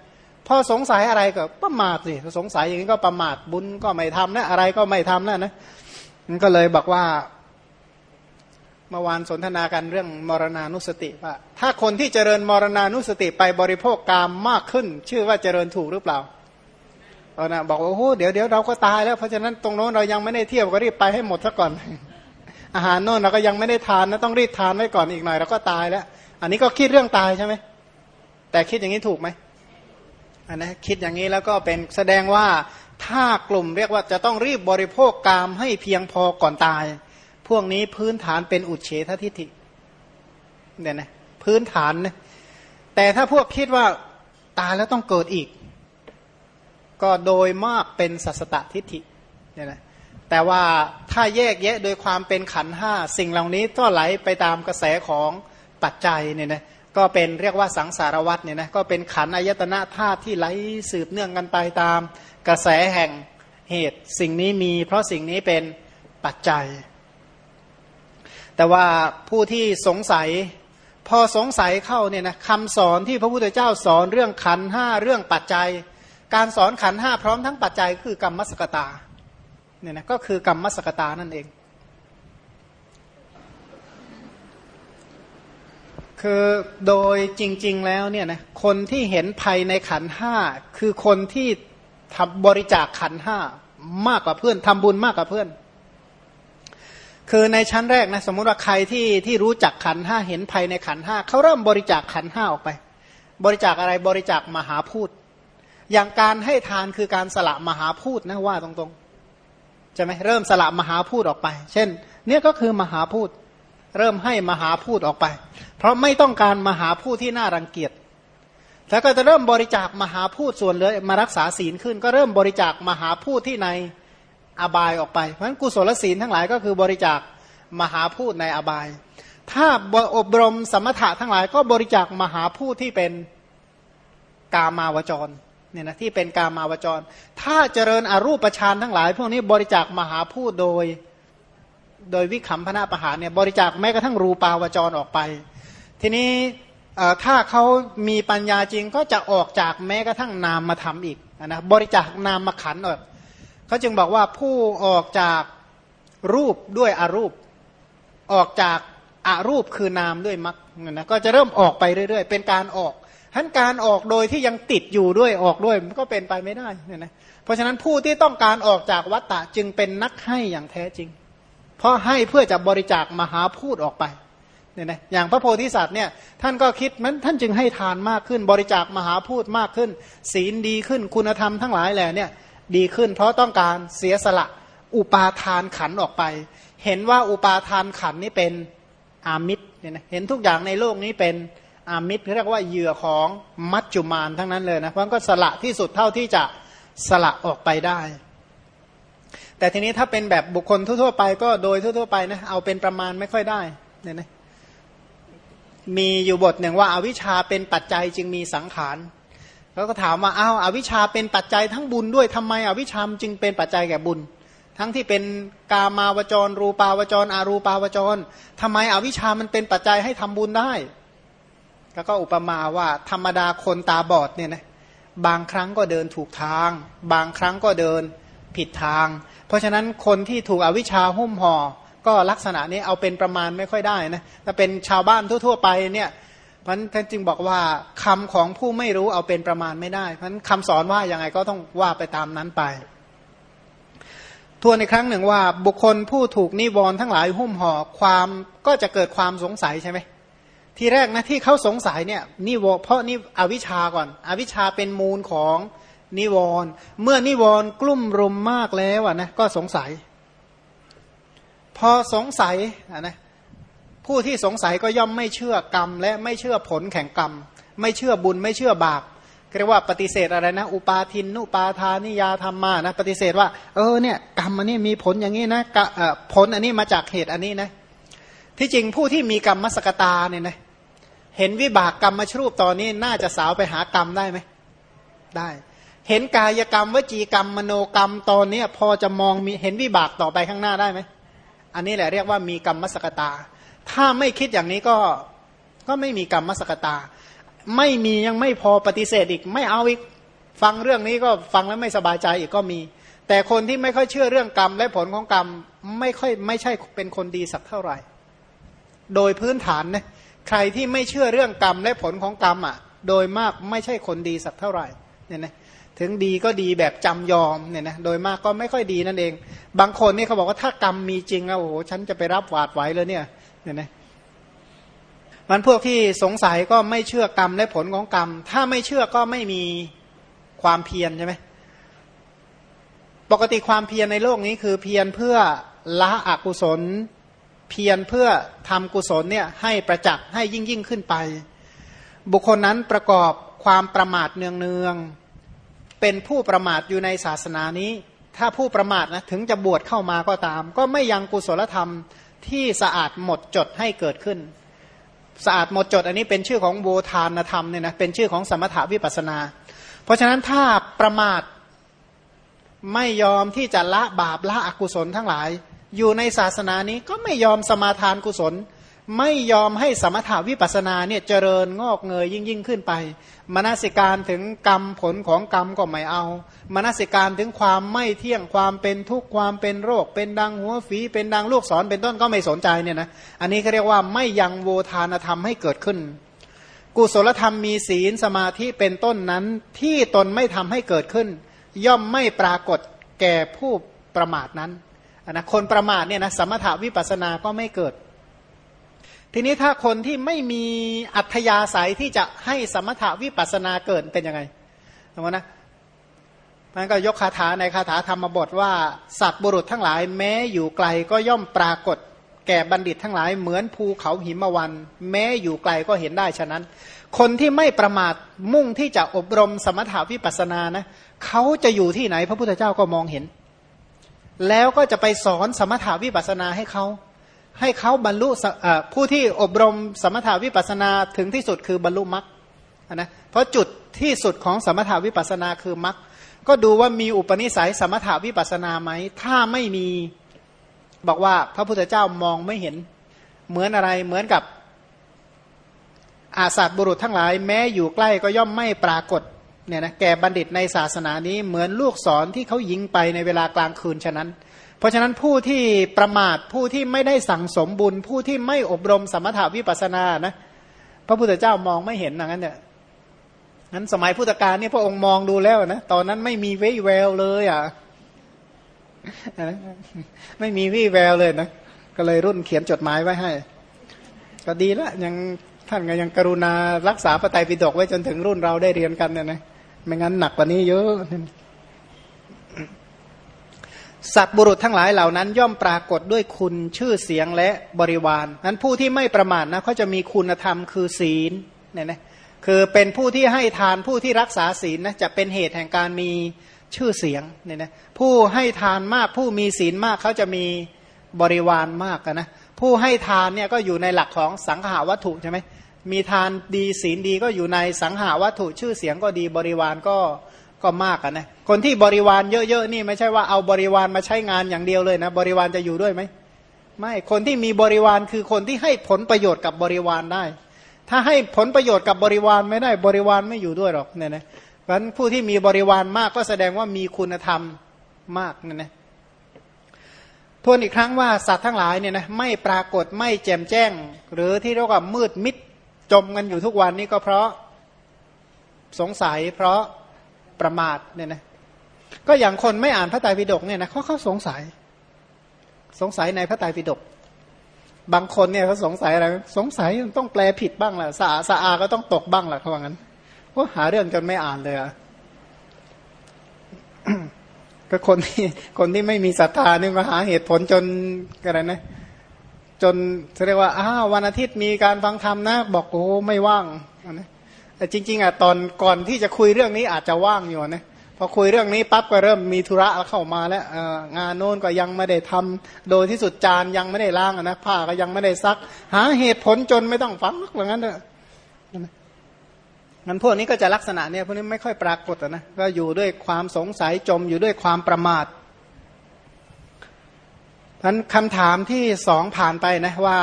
พอสงสัยอะไรก็ประมาทสิสงสัยอย่างนี้ก็ประมาทบุญก็ไม่ทำนะอะไรก็ไม่ทำนะนะมันก็เลยบอกว่า เมื่อวานสนทนากันเรื่องมรณานุสติว่า ถ้าคนที่เจริญมรณานุสติไปบริโภคกามมากขึ้น ชื่อว่าเจริญถูกหรือเปล่าเอานะบอกว่าโอ้โหเดี๋ยวเดี๋ยวเราก็ตายแล้วเพราะฉะนั้นตรงโน้นเรายังไม่ได้เที่ยวก็รีบไปให้หมดซะก่อน อาหารโน่นเราก็ยังไม่ได้ทานนะต้องรีบทานไว้ก่อนอีกหน่อยเราก็ตายแล้ว อันนี้ก็คิดเรื่องตายใช่ไหมแต่คิดอย่างนี้ถูกไหมอันนะคิดอย่างนี้แล้วก็เป็นแสดงว่าถ้ากลุ่มเรียกว่าจะต้องรีบบริโภคกามให้เพียงพอก่อนตาย วกนี้พื้นฐานเป็นอุเฉททิฏฐิเนี่ยนะพื้นฐานนะแต่ถ้าพวกคิดว่าตายแล้วต้องเกิดอีก ก็โดยมากเป็นสัสตทิฏฐิเนี่ยนะแต่ว่าถ้าแยกแยะโดยความเป็นขันห้าสิ่งเหล่านี้ก็ไหลไปตามกระแสของปัจจัยเนี่ยนะก็เป็นเรียกว่าสังสารวัตเนี่ยนะก็เป็นขันอายตนะธาตุที่ไหลสืบเนื่องกันไปตามกระแสแห่งเหตุ สิ่งนี้มีเพราะสิ่งนี้เป็นปัจจัย แต่ว่าผู้ที่สงสัย พอสงสัยเข้าเนี่ยนะคำสอนที่พระพุทธเจ้าสอนเรื่องขันห้าเรื่องปัจจัย การสอนขันห้าพร้อมทั้งปัจจัยคือกรรมมสกตาเนี่ยนะก็คือกรรมมสกตานั่นเอง คือโดยจริง ๆ แล้วเนี่ยนะคนที่เห็นภัยในขันห้าคือคนที่ทำบริจาคขันห้ามากกว่าเพื่อนทำบุญมากกว่าเพื่อน คือในชั้นแรกนะสมมุติว่าใครที่ที่รู้จักขันห้าเห็นภัยในขันห้าเขาเริ่มบริจาคขันห้าออกไป บริจาคอะไรบริจาคมหาพูด อย่างการให้ทานคือการสละมหาพูดนะว่าตรงๆใช่ไหมเริ่มสละมหาพูดออกไป เช่น เนี่ยก็คือมหาพูด เริ่มให้มหาพูดออกไป เพราะไม่ต้องการมหาพูดที่น่ารังเกียจแล้วก็จะเริ่มบริจาคมหาพูดส่วนเหลือมารักษาศีลขึ้น ก็เริ่มบริจาคมหาพูดที่ใน อบายออกไป เพราะฉะนั้นกุศลศีลทั้งหลายก็คือบริจาคมหาพูดในอบาย ถ้าอบรมสมถะทั้งหลายก็บริจาคมหาพูดที่เป็นกามาวจรเนี่ยนะที่เป็นกามาวจร ถ้าเจริญอรูปฌานทั้งหลาย พวกนี้บริจาคมหาพูดโดย โดยวิคัมพนาประหารเนี่ยบริจาคแม้กระทั่งรูปาวจรออกไป ทีนี้ถ้าเขามีปัญญาจริงก็จะออกจากแม้กระทั่งนามมาทำอีกนะบริจาคนามมาขันออก เขาจึงบอกว่าผู้ออกจากรูปด้วยอรูป ออกจากอารูปคือนามด้วยมักนะก็จะเริ่มออกไปเรื่อย ๆ เป็นการออกทั้นการออกโดยที่ยังติดอยู่ด้วยออกด้วยมันก็เป็นไปไม่ได้เนี่ยนะเพราะฉะนั้นผู้ที่ต้องการออกจากวัตตะจึงเป็นนักให้อย่างแท้จริง เพราะให้เพื่อจะบริจาคมหาพูดออกไปเนี่ยนะอย่างพระโพธิสัตว์เนี่ยท่านก็คิดมันท่านจึงให้ทานมากขึ้น บริจาคมหาพูดมากขึ้น ศีลดีขึ้นคุณธรรมทั้งหลายแหละเนี่ย ดีขึ้น เพราะต้องการเสียสละอุปาทานขันออกไป เห็นว่าอุปาทานขันนี้เป็นอามิตรเนี่ยนะเห็นทุกอย่างในโลกนี้เป็นอามิตรเรียกว่าเหยื่อของมัจจุมานทั้งนั้นเลยนะเพราะก็สละที่สุดเท่าที่จะสละออกไปได้ แต่ทีนี้ถ้าเป็นแบบบุคคลทั่วๆไปก็โดยทั่วๆไปนะเอาเป็นประมาณไม่ค่อยได้เนี่ยนะมีอยู่บทหนึ่งว่าอาวิชชาเป็นปัจจัยจึงมีสังขาร เขาก็ถามว่าอ้าวอวิชชาเป็นปัจจัยทั้งบุญด้วยทำไมอวิชชาจึงเป็นปัจจัยแก่บุญ ทั้งที่เป็นกามาวจร รูปาวจร อารูปาวจรทำไมอวิชชามันเป็นปัจจัยให้ทำบุญได้ แล้วก็อุปมาว่าธรรมดาคนตาบอดเนี่ยนะบางครั้งก็เดินถูกทาง บางครั้งก็เดินผิดทาง เพราะฉะนั้นคนที่ถูกอวิชชาหุ้มห่อก็ลักษณะนี้เอาเป็นประมาณไม่ค่อยได้นะถ้าเป็นชาวบ้านทั่ว ๆ ไปเนี่ย พันท่านจึงบอกว่าคำของผู้ไม่รู้เอาเป็นประมาณไม่ได้ เพันคำสอนว่ายังไงก็ต้องว่าไปตามนั้นไปทวนในครั้งหนึ่งว่า บุคคลผู้ถูกนิวรณ์ทั้งหลายหุ้มห่อความก็จะเกิดความสงสัยใช่ไหมที่แรกนะที่เขาสงสัยเนี่ยนิวเพราะนี่อวิชาก่อน อวิชาเป็นมูลของนิวรณ์เมื่อนิวรณ์กลุ่มรุมมากแล้วนะก็สงสัย พอสงสัยนะ ผู้ที่สงสัยก็ย่อมไม่เชื่อกรรม และไม่เชื่อผลแข่งกรรม ไม่เชื่อบุญไม่เชื่อบาปเรียกว่าปฏิเสธอะไรนะ อุปาทินนุปาทานิยาธรรมานะปฏิเสธว่าเออเนี่ยกรรมอันนี้มีผลอย่างนี้นะผลอันนี้มาจากเหตุอันนี้นะที่จริงผู้ที่มีกรรมมสกตาเนี่ยนะเห็นวิบากกรรมมาชรูปตอนนี้น่าจะสาวไปหากรรมได้ไหมได้ เห็นกายกรรมวจีกรรมมโนกรรมตอนนี้พอจะมองมีเห็นวิบากต่อไปข้างหน้าได้ไหมอันนี้แหละเรียกว่ามีกรรมมสกตา ถ้าไม่คิดอย่างนี้ก็ก็ไม่มีกรรมมสกตา ไม่มียังไม่พอปฏิเสธอีก ไม่เอาอีกฟังเรื่องนี้ก็ฟังแล้วไม่สบายใจอีกก็มี แต่คนที่ไม่ค่อยเชื่อเรื่องกรรมและผลของกรรมไม่ค่อยไม่ใช่เป็นคนดีสักเท่าไหร่ โดยพื้นฐานนะใครที่ไม่เชื่อเรื่องกรรมและผลของกรรมอะ โดยมากไม่ใช่คนดีสักเท่าไหร่เนี่ยนะถึงดีก็ดีแบบจำยอมเนี่ยนะโดยมากก็ไม่ค่อยดีนั่นเอง บางคนนี่เขาบอกว่าถ้ากรรมมีจริงแล้วโอ้โหฉันจะไปรับหวาดไหวเลยเนี่ย เนี่ยนะมันพวกที่สงสัยก็ไม่เชื่อกรรมและผลของกรรม ถ้าไม่เชื่อก็ไม่มีความเพียรใช่ไหมปกติความเพียรในโลกนี้คือเพียรเพื่อละอกุศล เพียรเพื่อทำกุศลเนี่ยให้ประจักษ์ให้ยิ่งยิ่งขึ้นไป บุคคลนั้นประกอบความประมาทเนืองเนืองเป็นผู้ประมาทอยู่ในศาสนานี้ ถ้าผู้ประมาทนะถึงจะบวชเข้ามาก็ตาม ก็ไม่ยังกุศลธรรม ที่สะอาดหมดจดให้เกิดขึ้น สะอาดหมดจด อันนี้เป็นชื่อของโบทานธรรมเนี่ยนะเป็นชื่อของสมถาวิปัสนา เพราะฉะนั้นถ้าประมาทไม่ยอมที่จะละบาปละอกุศลทั้งหลาย อยู่ในศาสนานี้ก็ไม่ยอมสมาทานกุศล ไม่ยอมให้สมถาวิปัสนาเนี่ยเจริญงอกเงยยิ่งยิ่งขึ้นไป มนสิการถึงกรรมผลของกรรมก็ไม่เอา มนสิการถึงความไม่เที่ยงความเป็นทุกข์ความเป็นโรค เป็นดังหัวฝี เป็นดังลูกศรเป็นต้นก็ไม่สนใจเนี่ยนะ อันนี้เขาเรียกว่าไม่ยังโวทานธรรมให้เกิดขึ้น กุศลธรรมมีศีลสมาธิเป็นต้นนั้นที่ตนไม่ทำให้เกิดขึ้น ย่อมไม่ปรากฏแก่ผู้ประมาทนั้นนะคนประมาทเนี่ยนะสมถาวิปัสนาก็ไม่เกิด ทีนี้ถ้าคนที่ไม่มีอัธยาศัยที่จะให้สมถาวิปัสนาเกิดเป็นยังไงสมมตินะมันก็ยกคาถาในคาถาธรรมบทว่า สัตว์บุรุษทั้งหลายแม้อยู่ไกลก็ย่อมปรากฏ แก่บัณฑิตทั้งหลายเหมือนภูเขาหิมวัน แม้อยู่ไกลก็เห็นได้ฉะนั้น คนที่ไม่ประมาทมุ่งที่จะอบรมสมถาวิปัสนานะเขาจะอยู่ที่ไหนพระพุทธเจ้าก็มองเห็น แล้วก็จะไปสอนสมถาวิปัสนาให้เขา ให้เขาบรรลุผู้ที่อบรมสมถาวิปัสนาถึงที่สุดคือบรรลุมรรคนะเพราะจุดที่สุดของสมถาวิปัสนาคือมรรคก็ดูว่ามีอุปนิสัยสมถาวิปัสนาไหมถ้าไม่มีบอกว่าพระพุทธเจ้ามองไม่เห็นเหมือนอะไรเหมือนกับอาสัตบุรุษทั้งหลาย แม้อยู่ใกล้ก็ย่อมไม่ปรากฏเนี่ยนะแก่บัณฑิตในศาสนานี้เหมือนลูกศรที่เขายิงไปในเวลากลางคืนฉะนั้น เพราะฉะนั้นผู้ที่ประมาทผู้ที่ไม่ได้สั่งสมบุญ ผู้ที่ไม่อบรมสมถาวิปัสนานะพระพุทธเจ้ามองไม่เห็นอย่างนั้นเนี่ยนั้นสมัยพุทธกาลนี่พระองค์มองดูแล้วนะตอนนั้นไม่มีวิแววเลยอะไม่มีวิแววเลยนะก็เลยรุ่นเขียนจดหมายไว้ให้ ก็ดีละยังท่านก็ยังกรุณารักษาพระไตรปิฎกไว้จนถึงรุ่นเราได้เรียนกันเนี่ยนะไม่งั้นหนักกว่านี้เยอะ สัตว์บุรุษทั้งหลายเหล่านั้น ย่อมปรากฏด้วยคุณชื่อเสียงและบริวารนั้นผู้ที่ไม่ประมาทนะเขาจะมีคุณธรรมคือศีลเนี่ยนะคือเป็นผู้ที่ให้ทานผู้ที่รักษาศีลนะจะเป็นเหตุแห่งการมีชื่อเสียงเนี่ยนะผู้ให้ทานมากผู้มีศีลมากเขาจะมีบริวารมากนะผู้ให้ทานเนี่ยก็อยู่ในหลักของสังหาวัตถุใช่ไหมมีทานดีศีลดีก็อยู่ในสังหาวัตถุชื่อเสียงก็ดีบริวารก็ ก็มากนะคนที่บริวารเยอะๆนี่ไม่ใช่ว่าเอาบริวารมาใช้งานอย่างเดียวเลยนะ บริวารจะอยู่ด้วยไหมไม่คนที่มีบริวารคือคนที่ให้ผลประโยชน์กับบริวารได้ ถ้าให้ผลประโยชน์กับบริวารไม่ได้บริวารไม่อยู่ด้วยหรอกเนี่ยนะเพราะฉะนั้นผู้ที่มีบริวารมากก็แสดงว่ามีคุณธรรมมากเนี่ยนะทวนอีกครั้งว่าสัตว์ทั้งหลายเนี่ยนะไม่ปรากฏไม่แจ่มแจ้ง หรือที่เรียกว่ามืดมิดจมกันอยู่ทุกวันนี้ก็เพราะสงสัยเพราะ ประมาทเนี่ยนะก็อย่างคนไม่อ่านพระไตรปิฎกเนี่ยนะเขาเขาสงสัย สงสัยในพระไตรปิฎกบางคนเนี่ยเขาสงสัยอะไร สงสัยต้องแปลผิดบ้างแหละสะอาสะอาก็ต้องตกบ้างแหละเขาว่างั้นเพราะหาเรื่องจนไม่อ่านเลยอะก็คนที่คนที่ไม่มีศรัทธานี่มาหาเหตุผลจนอะไรนะจนเรียกว่าอ้าววันอาทิตย์มีการฟังธรรมนะ บอกโอ้ไม่ว่างนะ แต่จริง ๆอะตอนก่อนที่จะคุยเรื่องนี้อาจจะว่างอยู่นะพอคุยเรื่องนี้ปั๊บก็เริ่มมีธุระเข้ามาแล้วงานโน้นก็ยังไม่ได้ทำโดยที่สุดจานยังไม่ได้ล้างนะผ้าก็ยังไม่ได้ซัก หาเหตุผลจนไม่ต้องฟังเหมือนนั้นเถอะงั้นพวกนี้ก็จะลักษณะเนี่ยพวกนี้ไม่ค่อยปรากฏนะก็อยู่ด้วยความสงสัยจมอยู่ด้วยความประมาทนั้นคำถามที่สองผ่านไปนะว่า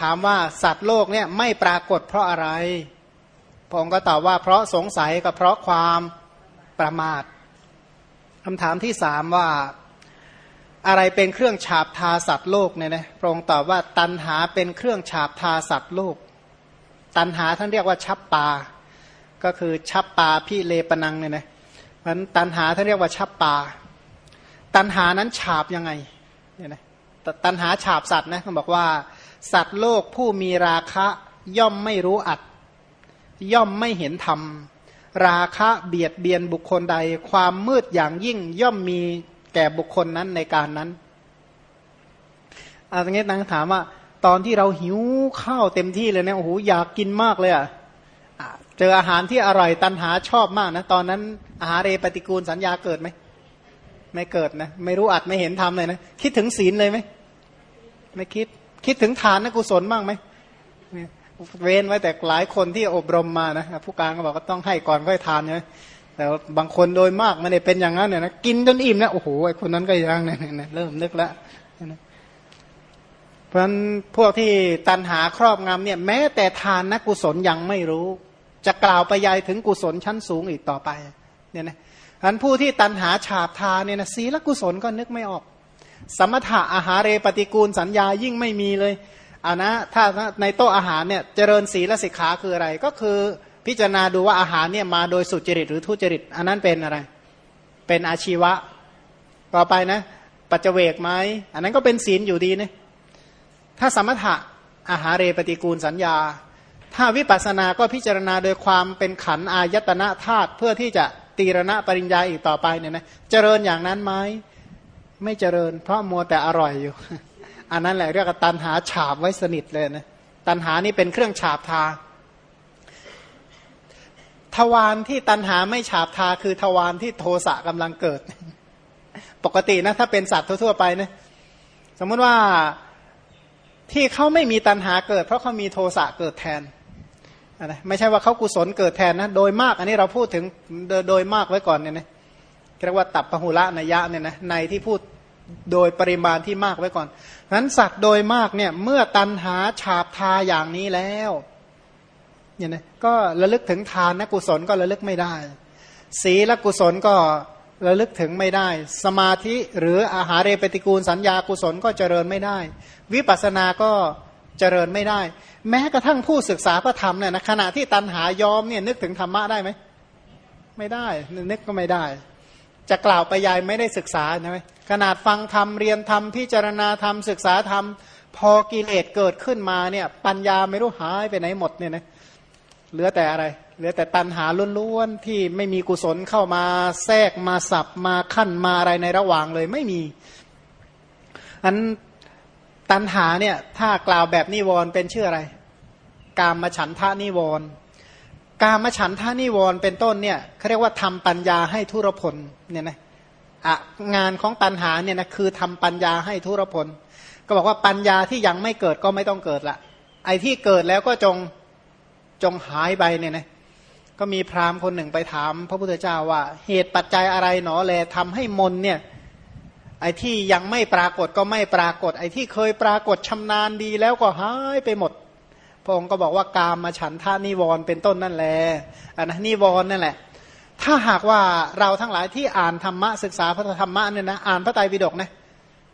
ถามว่าสัตว์โลกเนี่ยไม่ปรากฏเพราะอะไร พระองค์ก็ตอบว่าเพราะสงสัยกับเพราะความประมาทคำถามที่สามว่าอะไรเป็นเครื่องฉาบทาสัตว์โลกเนี่ยนะพระองค์ตอบว่าตันหาเป็นเครื่องฉาบทาสัตว์โลก ตันหาท่านเรียกว่าชับปา ก็คือชับปาพี่เลปนังเนี่ยนะมันตันหาท่านเรียกว่าชับปา ตันหานั้นฉาบยังไงเนี่ยนะตันหาฉาบสัตว์นะเขาบอกว่า สัตว์โลกผู้มีราคะย่อมไม่รู้อัด ย่อมไม่เห็นธรรม ราคะเบียดเบียนบุคคลใด ความมืดอย่างยิ่งย่อมมีแก่บุคคลนั้นในการนั้นอาตรงนี้ตั้งถามว่า ตอนที่เราหิวข้าวเต็มที่เลยเนี่ยโอ้โหอยากกินมากเลยอะเจออาหารที่อร่อยตันหาชอบมากนะตอนนั้นอาหารเรปฏิกูลสัญญาเกิดไหมไม่เกิดนะไม่รู้อัดไม่เห็นทำเลยนะคิดถึงศีลเลยไหมไม่คิด คิดถึงทานนะกุศลบ้างไหม เว้นไว้แต่หลายคนที่อบรมมานะผู้การก็บอกก็ต้องให้ก่อนค่อยทานใช่ไหมแต่บางคนโดยมากไม่ได้เป็นอย่างนั้นเนี่ยนะกินจนอิ่มนะโอ้โหไอคนนั้นก็ยังเนี่ยเริ่มนึกแล้วเพราะฉะนั้นพวกที่ตันหาครอบงำเนี่ย แม้แต่ทานนักกุศลยังไม่รู้ จะกล่าวไปยายถึงกุศลชั้นสูงอีกต่อไปเนี่ยนะฉะนั้นผู้ที่ตันหาฉาบทาเนี่ยนะศีลกุศลก็นึกไม่ออก สมถะอาหารเรปฏิกูลสัญญายิ่งไม่มีเลย เอานะถ้าในโต๊ะอาหารเนี่ยเจริญศีลสิกขาคืออะไร ก็คือพิจารณาดูว่าอาหารเนี่ยมาโดยสุจริตหรือทุจริต อันนั้นเป็นอะไร เป็นอาชีวะ ต่อไปนะ ปัจเจเวกไหมอันนั้นก็เป็นศีลอยู่ดีนะถ้าสมถะอาหารเรปฏิกูลสัญญา ถ้าวิปัสสนาก็พิจารณาโดยความเป็นขันอายตนะธาตุเพื่อที่จะตีรณะปริญญาอีกต่อไปเนี่ยนะเจริญอย่างนั้นไหมไม่เจริญ เพราะมัวแต่อร่อยอยู่ อันนั้นแหละเรียกว่าตันหาฉาบไว้สนิทเลยนะตันหานี่เป็นเครื่องฉาบทาทวารที่ตันหาไม่ฉาบทาคือทวารที่โทสะกำลังเกิด ปกตินะถ้าเป็นสัตว์ทั่วๆไปนะสมมติว่าที่เขาไม่มีตันหาเกิด เพราะเขามีโทสะเกิดแทนนะไม่ใช่ว่าเขากุศลเกิดแทนนะโดยมาก อันนี้เราพูดถึงโดยมากไว้ก่อนเนี่ยนะเรียกว่าตับปะหุละนยะเนี่ยนะในที่พูดโดยปริมาณที่มากไว้ก่อน นั้นสัตว์โดยมากเนี่ยเมื่อตันหาฉาบทาอย่างนี้แล้วเนี่ยนะก็ระลึกถึงทานนะกุศลก็ระลึกไม่ได้ ศีลกุศลก็ระลึกถึงไม่ได้ สมาธิหรืออาหารเรปฏิกูลสัญญากุศลก็เจริญไม่ได้ วิปัสสนาก็เจริญไม่ได้ แม้กระทั่งผู้ศึกษาพระธรรมเนี่ยนะขณะที่ตันหายอมเนี่ยนึกถึงธรรมะได้ไหมไม่ได้ นึกก็ไม่ได้ จะกล่าวไปยายไม่ได้ศึกษาใช่ไหมขนาดฟังธรรมเรียนธรรมพิจารณาธรรมศึกษาธรรม พอกิเลสเกิดขึ้นมาเนี่ย ปัญญาไม่รู้หายไปไหนหมดเนี่ยนะเหลือแต่อะไร เหลือแต่ตันหาล้วนๆที่ไม่มีกุศลเข้ามาแทรกมาสับมาขั้นมาอะไรในระหว่างเลยไม่มีอันตันหาเนี่ยถ้ากล่าวแบบนิวรณ์เป็นชื่ออะไร กามฉันทานิวรณ์ กามฉันทานิวรเป็นต้นเนี่ยเขาเรียกว่าทำปัญญาให้ทุรพลเนี่ยนะอะงานของตันหาเนี่ยนะคือทำปัญญาให้ทุรพล ก็บอกว่าปัญญาที่ยังไม่เกิดก็ไม่ต้องเกิดละ ไอ้ที่เกิดแล้วก็จงจงหายไปเนี่ยนะก็มีพราหมณ์คนหนึ่งไปถาม พระพุทธเจ้าว่าเหตุปัจจัยอะไรหนอแลทำให้มนเนี่ยไอ้ที่ยังไม่ปรากฏก็ไม่ปรากฏ ไอ้ที่เคยปรากฏชำนาญดีแล้วก็หายไปหมด พระองค์ก็บอกว่ากามมาฉันท่านิวรเป็นต้นนั่นแหละอันนะนิวรนั่นแหละ ถ้าหากว่าเราทั้งหลายที่อ่านธรรมะศึกษาพระธรรมะเนี่ยนะอ่านพระไตรปิฎกนะ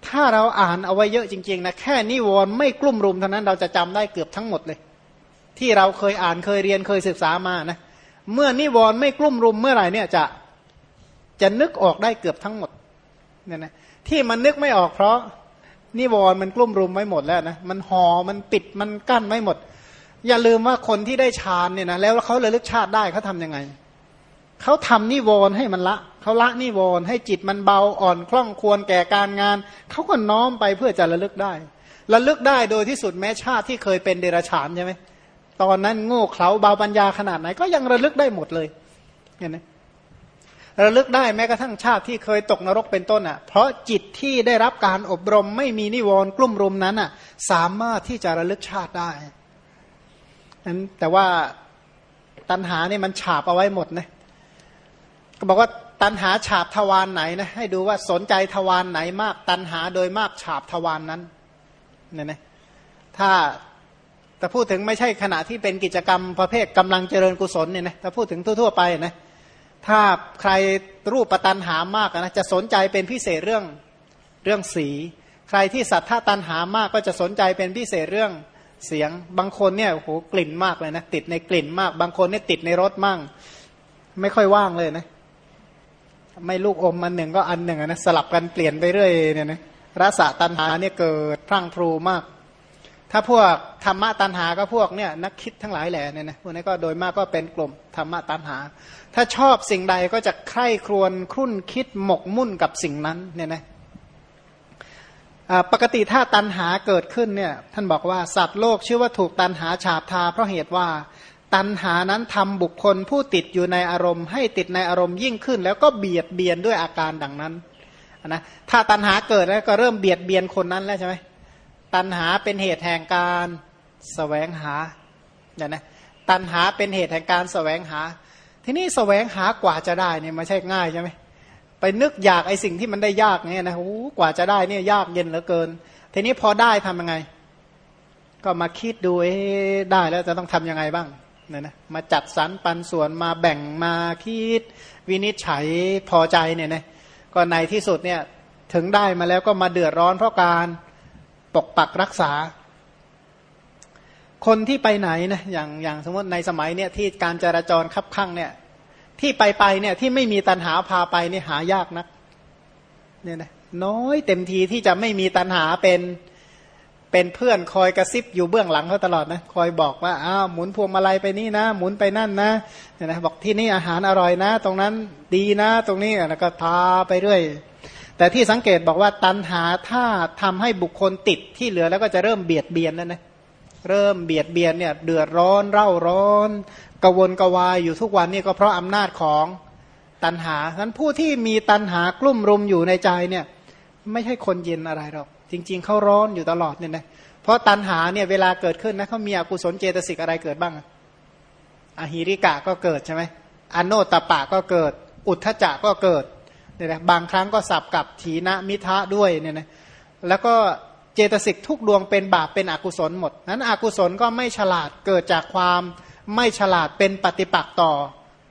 ถ้าเราอ่านเอาไว้เยอะจริงๆนะแค่นิวรไม่กลุ่มรุมเท่านั้นเราจะจำได้เกือบทั้งหมดเลย ที่เราเคยอ่านเคยเรียนเคยศึกษามานะเมื่อนิวรไม่กลุ่มรุมเมื่อไหร่เนี่ยจะจะนึกออกได้เกือบทั้งหมดเนี่ยนะที่มันนึกไม่ออกเพราะนิวรณ์มันกลุ่มรุมไว้หมดแล้วนะมันหอ่อมันปิดมันกั้นไว้หมด อย่าลืมว่าคนที่ได้ฌานเนี่ยนะแล้วเขาเลยลึกชาติได้เขาทํำยังไงเขาทำนิวรณ์ให้มันละเขาละนิวรณ์ให้จิตมันเบาอ่อนคล่องควรแก่การงานเขาก็น้อมไปเพื่อจะระลึกได้ระลึกได้โดยที่สุดแม้ชาติที่เคยเป็นเดรัจฉานใช่ไหมตอนนั้นโง่เขลาเบาปัญญาขนาดไหนก็ยังระลึกได้หมดเลยเห็นไหมระลึกได้แม้กระทั่งชาติที่เคยตกนรกเป็นต้นอะ เพราะจิตที่ได้รับการอบรมไม่มีนิวรณ์กลุ่มรุมนั้นอะ สามารถที่จะระลึกชาติได้ นั้นแต่ว่าตัณหาเนี่ยมันฉาบเอาไว้หมดนะก็บอกว่าตัณหาฉาบทวารไหนนะให้ดูว่าสนใจทวารไหนมาก ตัณหาโดยมากฉาบทวารนนั้นเนี่ยนะถ้าแต่พูดถึงไม่ใช่ขณะที่เป็นกิจกรรมประเภทกำลังเจริญกุศลเนี่ยนะถ้าพูดถึงทั่ว ๆ ไปนะถ้าใครรูปปตันหามากนะจะสนใจเป็นพิเศษเรื่องเรื่องสี ใครที่สัทธาตันหามากก็จะสนใจเป็นพิเศษเรื่อง เสียงบางคนเนี่ยโหกลิ่นมากเลยนะติดในกลิ่นมาก บางคนเนี่ยติดในรสมั่ง ไม่ค่อยว่างเลยนะ ไม่ลูกอมมันหนึ่งก็อันหนึ่งนะสลับกันเปลี่ยนไปเรื่อยเนี่ยนะรสตันหาเนี่ยเกิดพรั่งพรูมาก ถ้าพวกธรรมะตันหาก็พวกเนี่ยนักคิดทั้งหลายแหล่เนี่ยนะพวกนี้ก็โดยมากก็เป็นกลุ่มธรรมะตันหา ถ้าชอบสิ่งใดก็จะใคร่ครวญครุ่นคิดหมกมุ่นกับสิ่งนั้นเนี่ยนะ ปกติถ้าตันหาเกิดขึ้นเนี่ยท่านบอกว่าสัตว์โลกชื่อว่าถูกตันหาฉาบทา เพราะเหตุว่า ตันหานั้นทำบุคคลผู้ติดอยู่ในอารมณ์ ให้ติดในอารมณ์ยิ่งขึ้น แล้วก็เบียดเบียนด้วยอาการดังนั้นนะถ้าตันหาเกิดแล้วก็เริ่มเบียดเบียนคนนั้นแล้วใช่ไหมตันหาเป็นเหตุแห่งการสแสวงหาเนี่ยนะตันหาเป็นเหตุแห่งการสแสวงหา ทีนี้สแสวงหากว่าจะได้เนี่ยไม่ใช่ง่ายใช่ไหม ไปนึกอยากไอสิ่งที่มันได้ยากเนี่ยนะโอ้กว่าจะได้เนี่ยยากเย็นเหลือเกิน ทีนี้พอได้ทํำยังไง ก็มาคิดดูเอ๊ได้แล้วจะต้องทํำยังไงบ้างเนี่ยนะมาจัดสรรปันส่วนมาแบ่งมาคิด วินิจฉัยพอใจเนี่ยนะก็ในที่สุดเนี่ยถึงได้มาแล้วก็มาเดือดร้อนเพราะการปกปักรักษา คนที่ไปไหนนะอย่างอย่างสมมติในสมัยเนี่ยที่การจราจรคับข้างเนี่ย ที่ไปไปเนี่ยที่ไม่มีตันหาพาไปนี่หายากนักเนี่ยนะน้อยเต็มทีที่จะไม่มีตันหาเป็นเป็นเพื่อนคอยกระซิบอยู่เบื้องหลังเขาตลอดนะคอยบอกว่าอ้าวหมุนพวงมาลัยไปนี่นะ หมุนไปนั่นนะเนี่ยนะบอกที่นี่อาหารอร่อยนะ ตรงนั้นดีนะ ตรงนี้แล้วก็พาไปเรื่อยแต่ที่สังเกตบอกว่าตันหาถ้าทำให้บุคคลติดที่เหลือแล้วก็จะเริ่มเบียดเบียนนั่นนะเริ่มเบียดเบียนเนี่ยเดือดร้อนเร่าร้อน กวนกวายอยู่ทุกวันนี่ก็เพราะอำนาจของตันหาฉะนั้นผู้ที่มีตันหากลุ่มรุมอยู่ในใจเนี่ย ไม่ใช่คนเย็นอะไรหรอก จริง ๆเขาร้อนอยู่ตลอดเนี่ยนะเพราะตันหาเนี่ยเวลาเกิดขึ้นนะเขามีอกุศลเจตสิกอะไรเกิดบ้างอหิริกะก็เกิดใช่ไหมอโนตปะก็เกิด อุทธจักก็เกิดเนี่ยนะบางครั้งก็สับกับถีนะมิทะด้วยเนี่ยนะแล้วก็เจตสิกทุกดวงเป็นบาปเป็นอกุศลหมดนั้นอกุศลก็ไม่ฉลาดเกิดจากความ ไม่ฉลาดเป็นปฏิปักษ์ต่อ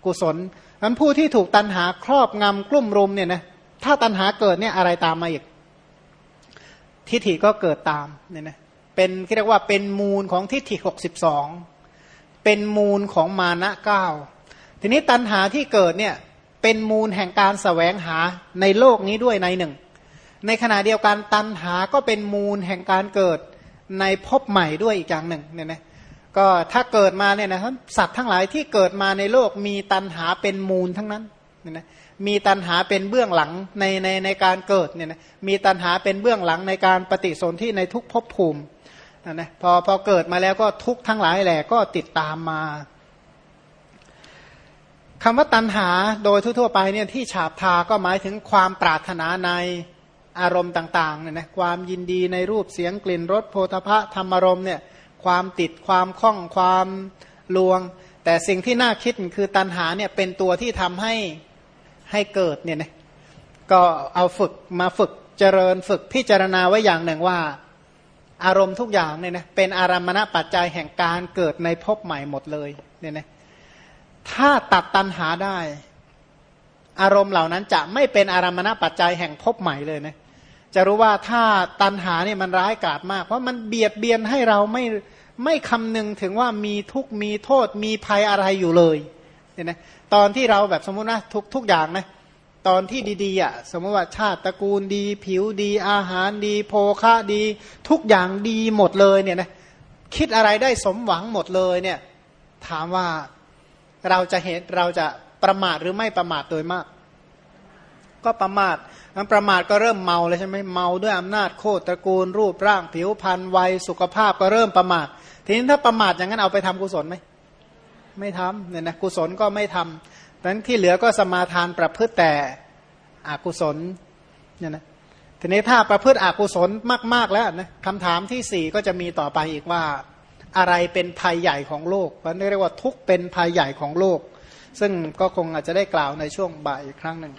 กุศลนั้นผู้ที่ถูกตันหาครอบงำกลุ่มรุมเนี่ยนะถ้าตันหาเกิดเนี่ยอะไรตามมาอีก ทิฏฐิก็เกิดตามเนี่ยนะเป็นเรียกว่าเป็นมูลของทิฏฐิหกสิบสองเป็นมูลของมานะเก้าทีนี้ตันหาที่เกิดเนี่ยเป็นมูลแห่งการสแสวงหาในโลกนี้ด้วยในหนึ่ง ในขณะเดียวกันตันหาก็เป็นมูลแห่งการเกิดในภพใหม่ด้วยอีกอย่างหนึ่งเนี่ยนะ ก็ถ้าเกิดมาเนี่ยนะครับสัตว์ทั้งหลายที่เกิดมาในโลกมีตันหาเป็นมูลทั้งนั้นเนี่ยนะมีตันหาเป็นเบื้องหลังในในในการเกิดเนี่ยนะมีตันหาเป็นเบื้องหลังในการปฏิสนธิในทุกภพภูมินะนะพอพอเกิดมาแล้วก็ทุกทั้งหลายแหละก็ติดตามมาคำว่าตันหาโดยทั่วๆไปเนี่ยที่ฉาบทาก็หมายถึงความปรารถนาในอารมณ์ต่างๆเนี่ยนะความยินดีในรูปเสียงกลิ่นรสโพธพะธรรมารมเนี่ย ความติดความคล้องความลวง แต่สิ่งที่น่าคิดคือตันหาเนี่ยเป็นตัวที่ทำให้ให้เกิดเนี่ยนะก็เอาฝึกมาฝึกเจริญฝึกพิจารณาไว้อย่างหนึ่งว่า อารมณ์ทุกอย่างเนี่ยนะเป็นอารมณปัจจัยแห่งการเกิดในภพใหม่หมดเลยเนี่ยนะถ้าตัดตันหาได้ อารมณ์เหล่านั้นจะไม่เป็นอารมณปัจจัยแห่งภพใหม่เลยนะ จะรู้ว่าถ้าตันหาเนี่ยมันร้ายกาจมาก เพราะมันเบียดเบียนให้เราไม่ไม่คำนึงถึงว่ามีทุกมีโทษมีภัยอะไรอยู่เลยเนี่ยนะตอนที่เราแบบสมมตินะทุกทุกอย่างนะตอนที่ดีๆอะสมมติว่าชาติตระกูลดี ผิวดีอาหารดี โภคะดี ทุกอย่างดีหมดเลยเนี่ยนะคิดอะไรได้สมหวังหมดเลยเนี่ยถามว่าเราจะเห็นเราจะประมาทหรือไม่ประมาทโดยมาก ก็ประมาท มันประมาทก็เริ่มเมาเลยใช่ไหมเมาด้วยอำนาจโคตรตระกูลรูปร่างผิวพรรณวัยสุขภาพก็เริ่มประมาททีนี้ถ้าประมาทอย่างนั้นเอาไปทำกุศลไหมไม่ทำเนี่ยนะกุศลก็ไม่ทำดังนั้นที่เหลือก็สมาทานประพฤติแต่อกุศลเนี่ยนะทีนี้ถ้าประพฤติอกุศลมาก ๆ แล้วนะคำถามที่สี่ก็จะมีต่อไปอีกว่าอะไรเป็นภัยใหญ่ของโลกเพราะเรียกว่าทุกเป็นภัยใหญ่ของโลก ซึ่งก็คงอาจจะได้กล่าวในช่วงบ่ายอีกครั้งหนึ่ง